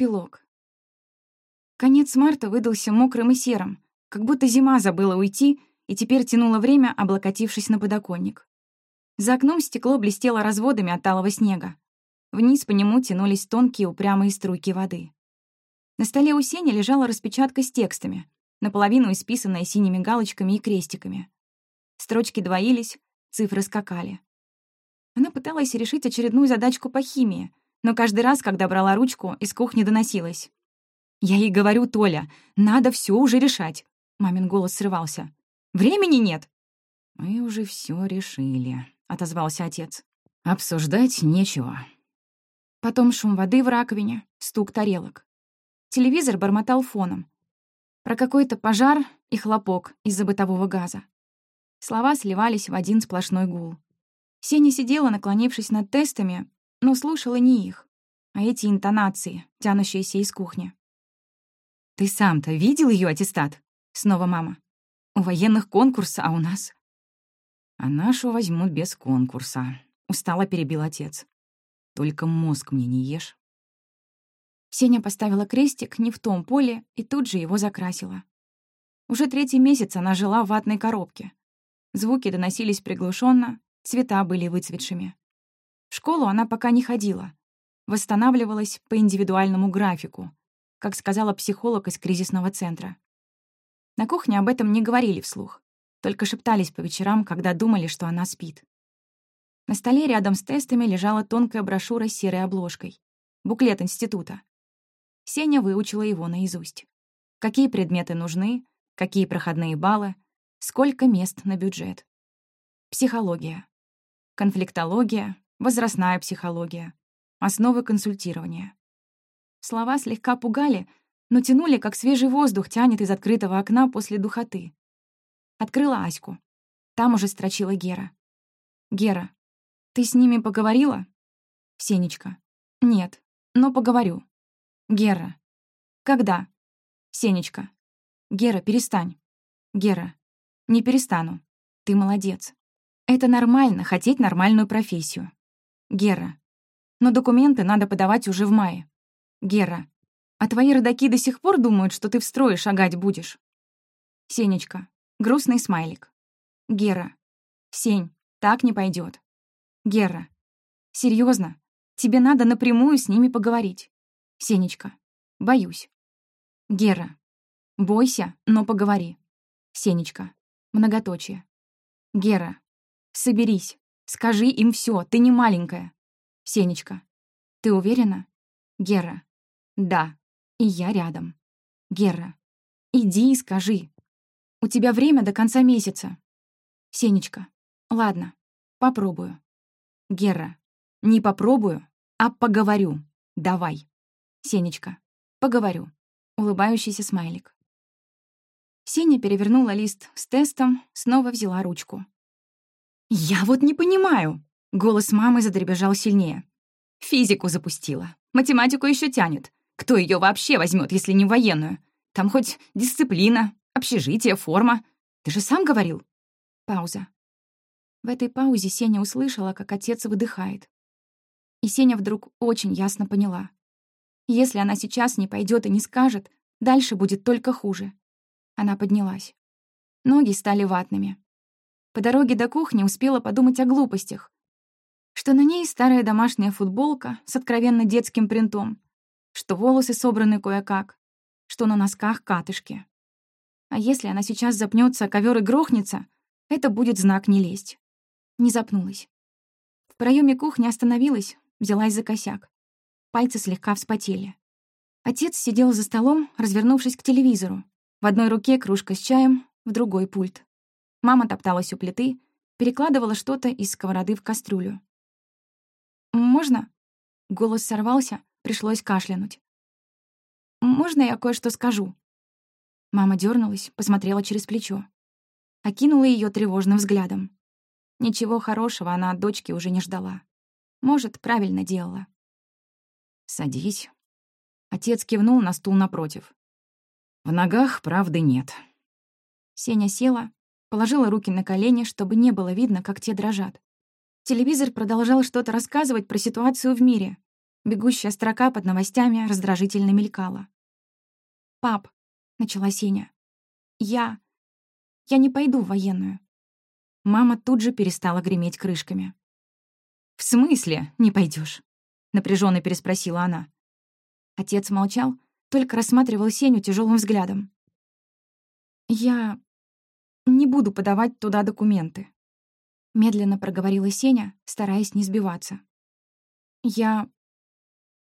Эпилог. Конец марта выдался мокрым и серым, как будто зима забыла уйти и теперь тянула время, облокотившись на подоконник. За окном стекло блестело разводами от талого снега. Вниз по нему тянулись тонкие упрямые струйки воды. На столе у Сени лежала распечатка с текстами, наполовину исписанная синими галочками и крестиками. Строчки двоились, цифры скакали. Она пыталась решить очередную задачку по химии, но каждый раз, когда брала ручку, из кухни доносилось. «Я ей говорю, Толя, надо все уже решать!» Мамин голос срывался. «Времени нет!» «Мы уже все решили», — отозвался отец. «Обсуждать нечего». Потом шум воды в раковине, стук тарелок. Телевизор бормотал фоном. Про какой-то пожар и хлопок из-за бытового газа. Слова сливались в один сплошной гул. Сеня сидела, наклонившись над тестами, но слушала не их, а эти интонации, тянущиеся из кухни. «Ты сам-то видел ее аттестат?» Снова мама. «У военных конкурс, а у нас...» «А нашу возьмут без конкурса», — устало перебил отец. «Только мозг мне не ешь». Сеня поставила крестик не в том поле и тут же его закрасила. Уже третий месяц она жила в ватной коробке. Звуки доносились приглушенно, цвета были выцветшими. В школу она пока не ходила. Восстанавливалась по индивидуальному графику, как сказала психолог из кризисного центра. На кухне об этом не говорили вслух, только шептались по вечерам, когда думали, что она спит. На столе рядом с тестами лежала тонкая брошюра с серой обложкой. Буклет института. Сеня выучила его наизусть. Какие предметы нужны, какие проходные баллы, сколько мест на бюджет. Психология. Конфликтология, возрастная психология, основы консультирования. Слова слегка пугали, но тянули, как свежий воздух тянет из открытого окна после духоты. Открыла Аську. Там уже строчила Гера. «Гера, ты с ними поговорила?» Сенечка. «Нет, но поговорю». Гера. «Когда?» Сенечка. «Гера, перестань». Гера. «Не перестану. Ты молодец. Это нормально, хотеть нормальную профессию. Гера. Но документы надо подавать уже в мае. Гера. А твои родаки до сих пор думают, что ты в строе шагать будешь? Сенечка. Грустный смайлик. Гера. Сень, так не пойдет. Гера. Серьезно, тебе надо напрямую с ними поговорить. Сенечка. Боюсь. Гера. Бойся, но поговори. Сенечка. Многоточие. Гера. Соберись. Скажи им все, ты не маленькая. Сенечка. Ты уверена? Гера. Да. И я рядом. Гера. Иди и скажи. У тебя время до конца месяца. Сенечка. Ладно, попробую. Гера. Не попробую, а поговорю. Давай. Сенечка. Поговорю. Улыбающийся смайлик. Сеня перевернула лист с тестом, снова взяла ручку. «Я вот не понимаю!» Голос мамы задребежал сильнее. «Физику запустила. Математику еще тянет. Кто ее вообще возьмет, если не военную? Там хоть дисциплина, общежитие, форма. Ты же сам говорил?» Пауза. В этой паузе Сеня услышала, как отец выдыхает. И Сеня вдруг очень ясно поняла. Если она сейчас не пойдет и не скажет, дальше будет только хуже. Она поднялась. Ноги стали ватными. По дороге до кухни успела подумать о глупостях. Что на ней старая домашняя футболка с откровенно детским принтом, что волосы собраны кое-как, что на носках катышки. А если она сейчас запнется, ковер и грохнется, это будет знак не лезть. Не запнулась. В проеме кухни остановилась, взялась за косяк. Пальцы слегка вспотели. Отец сидел за столом, развернувшись к телевизору. В одной руке кружка с чаем, в другой — пульт. Мама топталась у плиты, перекладывала что-то из сковороды в кастрюлю. «Можно?» Голос сорвался, пришлось кашлянуть. «Можно я кое-что скажу?» Мама дернулась, посмотрела через плечо. Окинула ее тревожным взглядом. Ничего хорошего она от дочки уже не ждала. Может, правильно делала. «Садись». Отец кивнул на стул напротив. «В ногах правды нет». Сеня села, Положила руки на колени, чтобы не было видно, как те дрожат. Телевизор продолжал что-то рассказывать про ситуацию в мире. Бегущая строка под новостями раздражительно мелькала. «Пап», — начала Сеня, — «я... я не пойду в военную». Мама тут же перестала греметь крышками. «В смысле не пойдешь? напряженно переспросила она. Отец молчал, только рассматривал Сеню тяжелым взглядом. «Я не буду подавать туда документы», — медленно проговорила Сеня, стараясь не сбиваться. «Я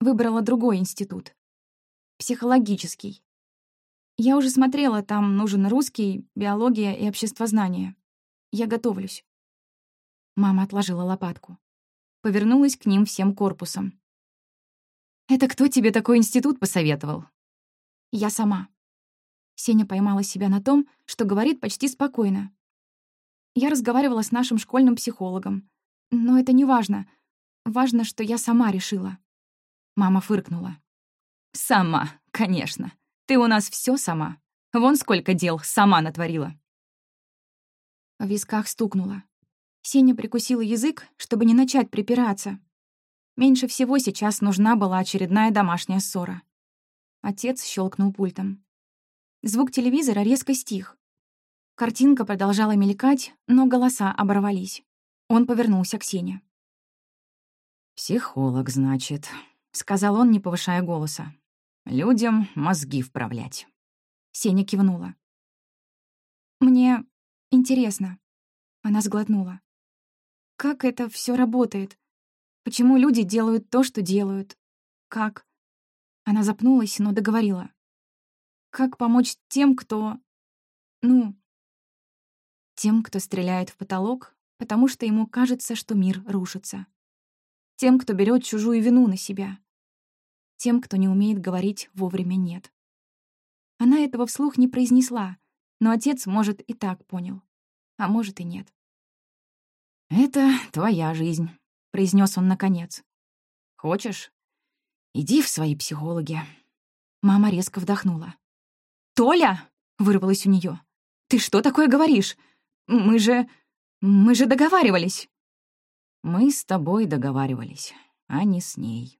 выбрала другой институт. Психологический. Я уже смотрела, там нужен русский, биология и обществознание. Я готовлюсь». Мама отложила лопатку. Повернулась к ним всем корпусом. «Это кто тебе такой институт посоветовал?» «Я сама». Сеня поймала себя на том, что говорит почти спокойно. Я разговаривала с нашим школьным психологом. Но это не важно. Важно, что я сама решила. Мама фыркнула. «Сама, конечно. Ты у нас все сама. Вон сколько дел сама натворила». В висках стукнула. Сеня прикусила язык, чтобы не начать припираться. Меньше всего сейчас нужна была очередная домашняя ссора. Отец щелкнул пультом. Звук телевизора резко стих. Картинка продолжала мелькать, но голоса оборвались. Он повернулся к Сене. «Психолог, значит», — сказал он, не повышая голоса. «Людям мозги вправлять». Сеня кивнула. «Мне интересно». Она сглотнула. «Как это все работает? Почему люди делают то, что делают? Как? Она запнулась, но договорила. Как помочь тем, кто... Ну... Тем, кто стреляет в потолок, потому что ему кажется, что мир рушится. Тем, кто берет чужую вину на себя. Тем, кто не умеет говорить вовремя «нет». Она этого вслух не произнесла, но отец, может, и так понял. А может, и нет. «Это твоя жизнь», произнес он наконец. «Хочешь? Иди в свои психологи». Мама резко вдохнула. «Толя!» — вырвалось у нее. «Ты что такое говоришь? Мы же... мы же договаривались!» «Мы с тобой договаривались, а не с ней».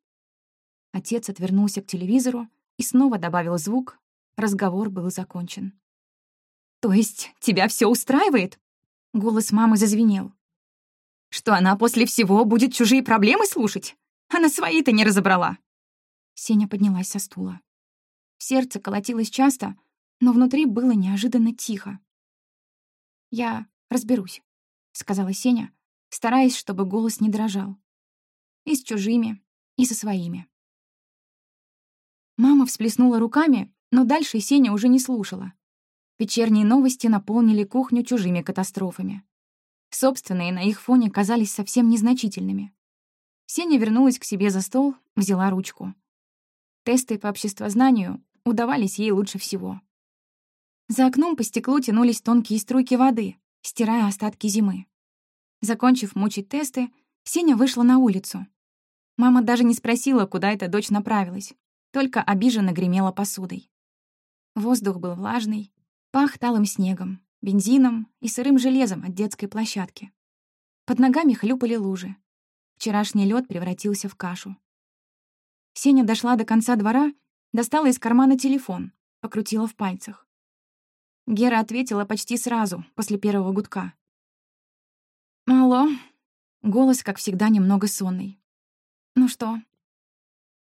Отец отвернулся к телевизору и снова добавил звук. Разговор был закончен. «То есть тебя все устраивает?» Голос мамы зазвенел. Что она после всего будет чужие проблемы слушать? Она свои-то не разобрала. Сеня поднялась со стула. Сердце колотилось часто, но внутри было неожиданно тихо. «Я разберусь», — сказала Сеня, стараясь, чтобы голос не дрожал. «И с чужими, и со своими». Мама всплеснула руками, но дальше Сеня уже не слушала. Вечерние новости наполнили кухню чужими катастрофами. Собственные на их фоне казались совсем незначительными. Сеня вернулась к себе за стол, взяла ручку. Тесты по обществознанию удавались ей лучше всего. За окном по стеклу тянулись тонкие струйки воды, стирая остатки зимы. Закончив мучить тесты, Сеня вышла на улицу. Мама даже не спросила, куда эта дочь направилась, только обиженно гремела посудой. Воздух был влажный, пах талым снегом, бензином и сырым железом от детской площадки. Под ногами хлюпали лужи. Вчерашний лед превратился в кашу. Сеня дошла до конца двора, достала из кармана телефон, покрутила в пальцах. Гера ответила почти сразу, после первого гудка. «Алло?» Голос, как всегда, немного сонный. «Ну что?»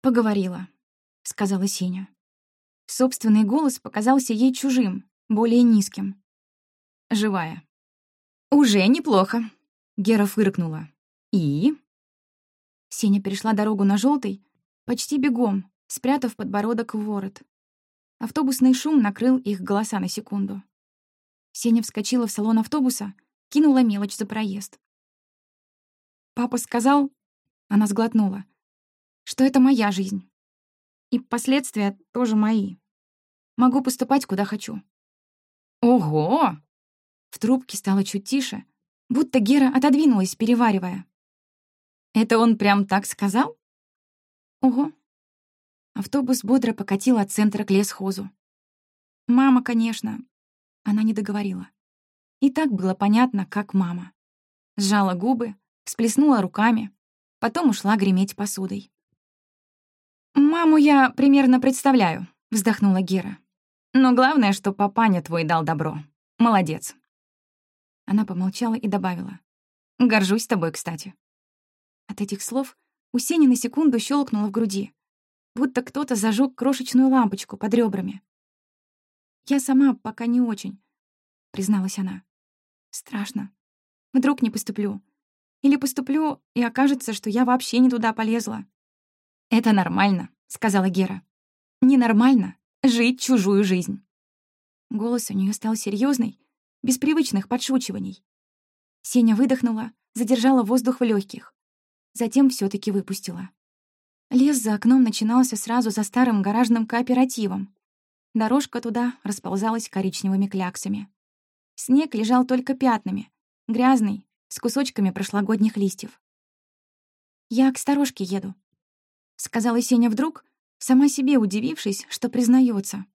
«Поговорила», — сказала Сеня. Собственный голос показался ей чужим, более низким живая. «Уже неплохо», — Гера фыркнула. «И?» Сеня перешла дорогу на желтый, почти бегом, спрятав подбородок в ворот. Автобусный шум накрыл их голоса на секунду. Сеня вскочила в салон автобуса, кинула мелочь за проезд. «Папа сказал...» — она сглотнула. «Что это моя жизнь. И последствия тоже мои. Могу поступать, куда хочу». «Ого!» В трубке стало чуть тише, будто Гера отодвинулась, переваривая. «Это он прям так сказал?» «Ого». Автобус бодро покатил от центра к лесхозу. «Мама, конечно». Она не договорила. И так было понятно, как мама. Сжала губы, всплеснула руками, потом ушла греметь посудой. «Маму я примерно представляю», — вздохнула Гера. «Но главное, что папаня твой дал добро. Молодец». Она помолчала и добавила. «Горжусь тобой, кстати». От этих слов у Сени на секунду щелкнуло в груди, будто кто-то зажег крошечную лампочку под ребрами. «Я сама пока не очень», — призналась она. «Страшно. Вдруг не поступлю. Или поступлю, и окажется, что я вообще не туда полезла». «Это нормально», — сказала Гера. «Ненормально жить чужую жизнь». Голос у нее стал серьезный, без привычных подшучиваний. Сеня выдохнула, задержала воздух в легких, затем все таки выпустила. Лес за окном начинался сразу за старым гаражным кооперативом. Дорожка туда расползалась коричневыми кляксами. Снег лежал только пятнами, грязный, с кусочками прошлогодних листьев. «Я к сторожке еду», — сказала Сеня вдруг, сама себе удивившись, что признается.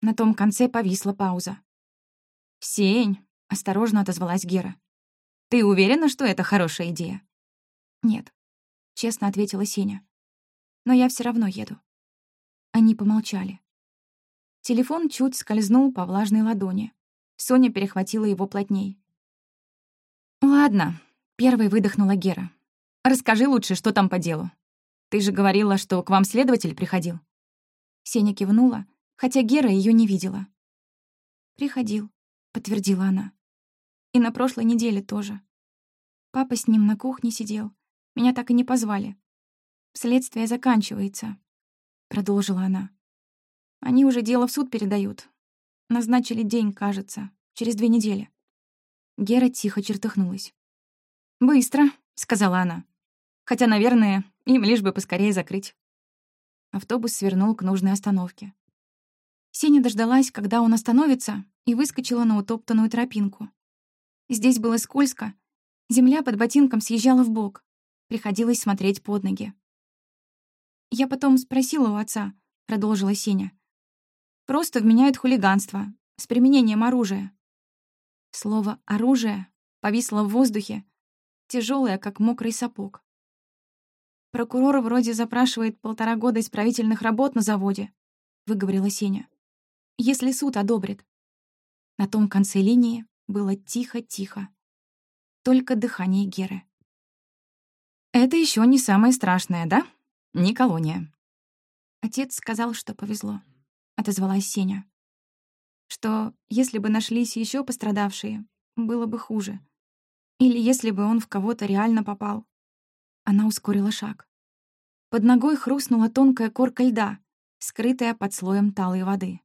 На том конце повисла пауза. «Сень», — осторожно отозвалась Гера. «Ты уверена, что это хорошая идея?» «Нет», — честно ответила Сеня. «Но я все равно еду». Они помолчали. Телефон чуть скользнул по влажной ладони. Соня перехватила его плотней. «Ладно», — первой выдохнула Гера. «Расскажи лучше, что там по делу. Ты же говорила, что к вам следователь приходил». Сеня кивнула, хотя Гера ее не видела. «Приходил», — подтвердила она. «И на прошлой неделе тоже. Папа с ним на кухне сидел. Меня так и не позвали. Следствие заканчивается», — продолжила она. «Они уже дело в суд передают. Назначили день, кажется, через две недели». Гера тихо чертыхнулась. «Быстро», — сказала она. «Хотя, наверное, им лишь бы поскорее закрыть. Автобус свернул к нужной остановке. Сеня дождалась, когда он остановится, и выскочила на утоптанную тропинку. Здесь было скользко, земля под ботинком съезжала в бок. Приходилось смотреть под ноги. «Я потом спросила у отца», — продолжила Сеня. «Просто вменяют хулиганство с применением оружия». Слово «оружие» повисло в воздухе, тяжелое, как мокрый сапог. Прокурор вроде запрашивает полтора года исправительных работ на заводе, выговорила Сеня. Если суд одобрит. На том конце линии было тихо-тихо. Только дыхание Геры. Это еще не самое страшное, да? Не колония. Отец сказал, что повезло, отозвалась Сеня. Что если бы нашлись еще пострадавшие, было бы хуже. Или если бы он в кого-то реально попал. Она ускорила шаг. Под ногой хрустнула тонкая корка льда, скрытая под слоем талой воды.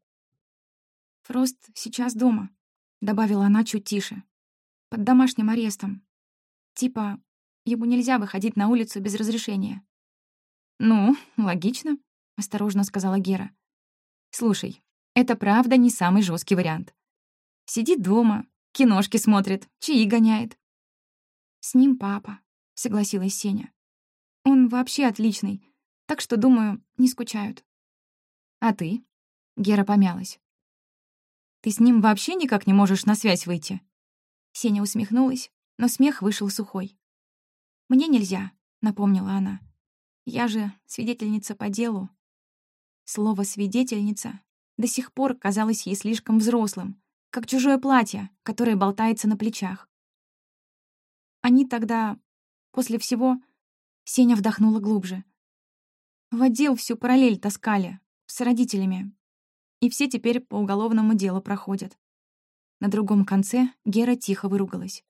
«Фрост сейчас дома», — добавила она чуть тише. «Под домашним арестом. Типа, ему нельзя выходить на улицу без разрешения». «Ну, логично», — осторожно сказала Гера. «Слушай, это правда не самый жесткий вариант. Сидит дома, киношки смотрит, чаи гоняет». «С ним папа», — согласилась Сеня. «Он вообще отличный, так что, думаю, не скучают». «А ты?» — Гера помялась. «Ты с ним вообще никак не можешь на связь выйти?» Сеня усмехнулась, но смех вышел сухой. «Мне нельзя», — напомнила она. «Я же свидетельница по делу». Слово «свидетельница» до сих пор казалось ей слишком взрослым, как чужое платье, которое болтается на плечах. Они тогда После всего Сеня вдохнула глубже. В отдел всю параллель таскали, с родителями. И все теперь по уголовному делу проходят. На другом конце Гера тихо выругалась.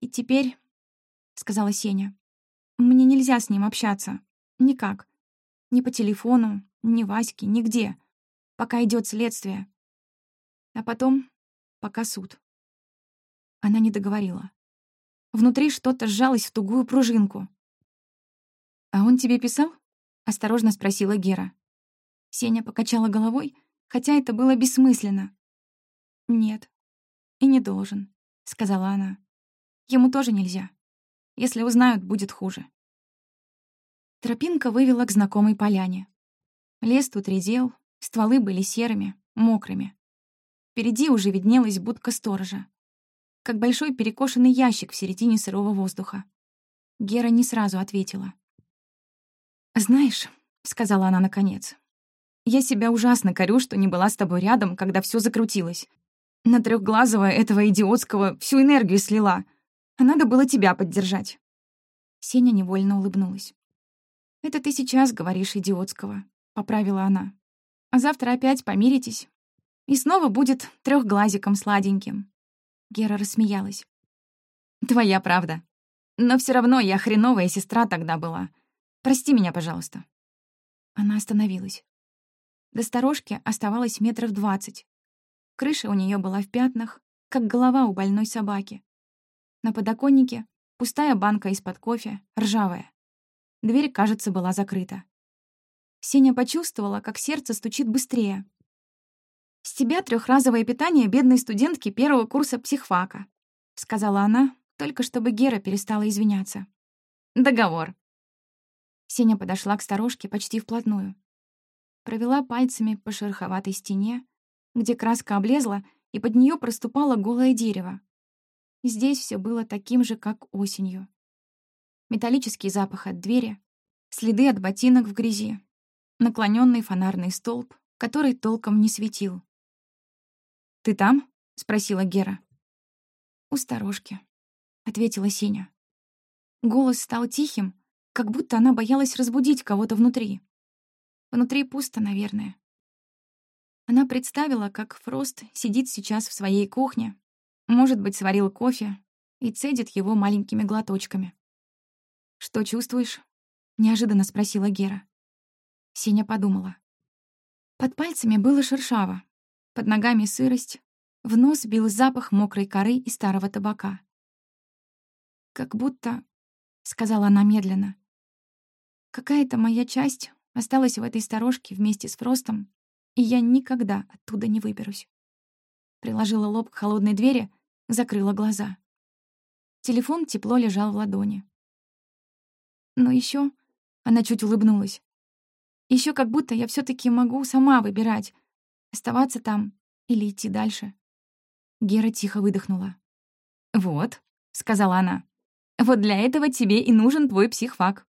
«И теперь», — сказала Сеня, — «мне нельзя с ним общаться. Никак. Ни по телефону, ни Ваське, нигде. Пока идет следствие. А потом, пока суд». Она не договорила. Внутри что-то сжалось в тугую пружинку. «А он тебе писал?» — осторожно спросила Гера. Сеня покачала головой, хотя это было бессмысленно. «Нет, и не должен», — сказала она. «Ему тоже нельзя. Если узнают, будет хуже». Тропинка вывела к знакомой поляне. Лес тут редел, стволы были серыми, мокрыми. Впереди уже виднелась будка сторожа как большой перекошенный ящик в середине сырого воздуха. Гера не сразу ответила. «Знаешь», — сказала она наконец. «Я себя ужасно корю, что не была с тобой рядом, когда все закрутилось. На трехглазого этого идиотского всю энергию слила, а надо было тебя поддержать». Сеня невольно улыбнулась. «Это ты сейчас говоришь идиотского», — поправила она. «А завтра опять помиритесь, и снова будет трехглазиком сладеньким». Гера рассмеялась. «Твоя правда. Но все равно я хреновая сестра тогда была. Прости меня, пожалуйста». Она остановилась. До сторожки оставалось метров двадцать. Крыша у нее была в пятнах, как голова у больной собаки. На подоконнике пустая банка из-под кофе, ржавая. Дверь, кажется, была закрыта. Сеня почувствовала, как сердце стучит быстрее. «С тебя трехразовое питание бедной студентки первого курса психфака», — сказала она, только чтобы Гера перестала извиняться. «Договор». Сеня подошла к сторожке почти вплотную. Провела пальцами по шероховатой стене, где краска облезла, и под нее проступало голое дерево. Здесь все было таким же, как осенью. Металлический запах от двери, следы от ботинок в грязи, наклоненный фонарный столб, который толком не светил. «Ты там?» — спросила Гера. «У сторожки», — ответила Сеня. Голос стал тихим, как будто она боялась разбудить кого-то внутри. Внутри пусто, наверное. Она представила, как Фрост сидит сейчас в своей кухне, может быть, сварил кофе и цедит его маленькими глоточками. «Что чувствуешь?» — неожиданно спросила Гера. Сеня подумала. Под пальцами было шершаво, под ногами сырость, в нос бил запах мокрой коры и старого табака. «Как будто...» — сказала она медленно. «Какая-то моя часть осталась в этой сторожке вместе с Фростом, и я никогда оттуда не выберусь». Приложила лоб к холодной двери, закрыла глаза. Телефон тепло лежал в ладони. Но еще она чуть улыбнулась. Еще как будто я все таки могу сама выбирать, Оставаться там или идти дальше? Гера тихо выдохнула. «Вот», — сказала она, — «вот для этого тебе и нужен твой психфак».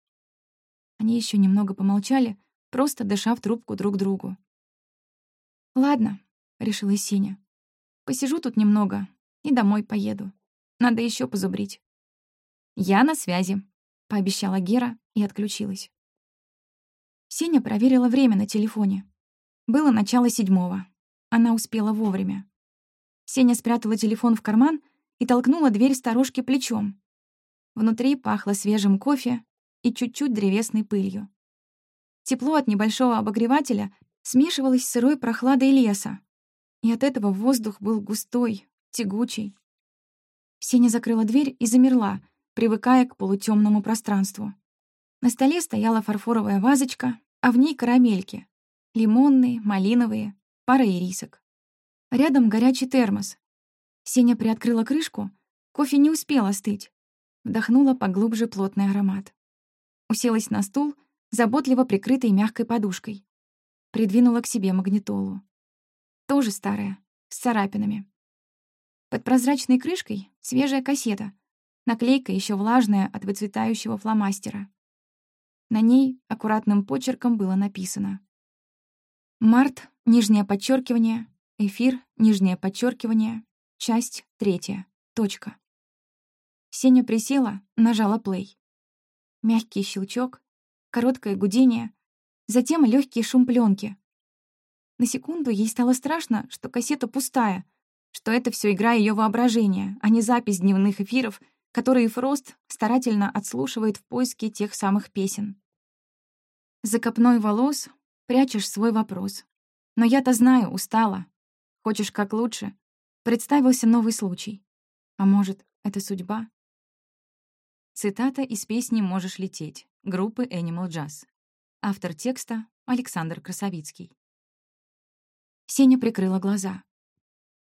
Они еще немного помолчали, просто дыша в трубку друг другу. «Ладно», — решила Сеня. «Посижу тут немного и домой поеду. Надо еще позубрить». «Я на связи», — пообещала Гера и отключилась. Сеня проверила время на телефоне. Было начало седьмого. Она успела вовремя. Сеня спрятала телефон в карман и толкнула дверь сторожки плечом. Внутри пахло свежим кофе и чуть-чуть древесной пылью. Тепло от небольшого обогревателя смешивалось с сырой прохладой леса, и от этого воздух был густой, тягучий. Сеня закрыла дверь и замерла, привыкая к полутемному пространству. На столе стояла фарфоровая вазочка, а в ней карамельки, Лимонные, малиновые, пара ирисок. Рядом горячий термос. Сеня приоткрыла крышку, кофе не успел остыть. Вдохнула поглубже плотный аромат. Уселась на стул, заботливо прикрытой мягкой подушкой. Придвинула к себе магнитолу. Тоже старая, с царапинами. Под прозрачной крышкой свежая кассета. Наклейка еще влажная от выцветающего фломастера. На ней аккуратным почерком было написано Март, нижнее подчеркивание, эфир, нижнее подчеркивание, часть третья, точка. Сеня присела, нажала плей. Мягкий щелчок, короткое гудение, затем легкий шум пленки. На секунду ей стало страшно, что кассета пустая, что это все игра ее воображения, а не запись дневных эфиров, которые Фрост старательно отслушивает в поиске тех самых песен. За копной волос Прячешь свой вопрос. Но я-то знаю, устала. Хочешь как лучше? Представился новый случай. А может, это судьба? Цитата из песни «Можешь лететь» группы Animal Jazz. Автор текста — Александр Красовицкий. Сеня прикрыла глаза.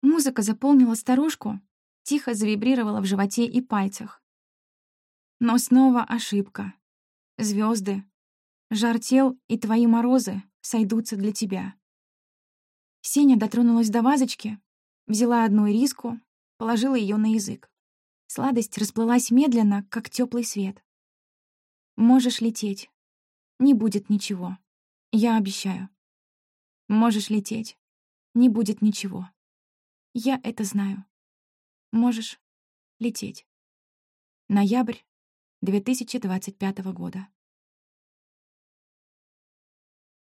Музыка заполнила старушку, тихо завибрировала в животе и пальцах. Но снова ошибка. Звезды, Жар тел и твои морозы сойдутся для тебя. Сеня дотронулась до вазочки, взяла одну ириску, положила ее на язык. Сладость расплылась медленно, как теплый свет. Можешь лететь. Не будет ничего. Я обещаю. Можешь лететь. Не будет ничего. Я это знаю. Можешь лететь. Ноябрь 2025 года.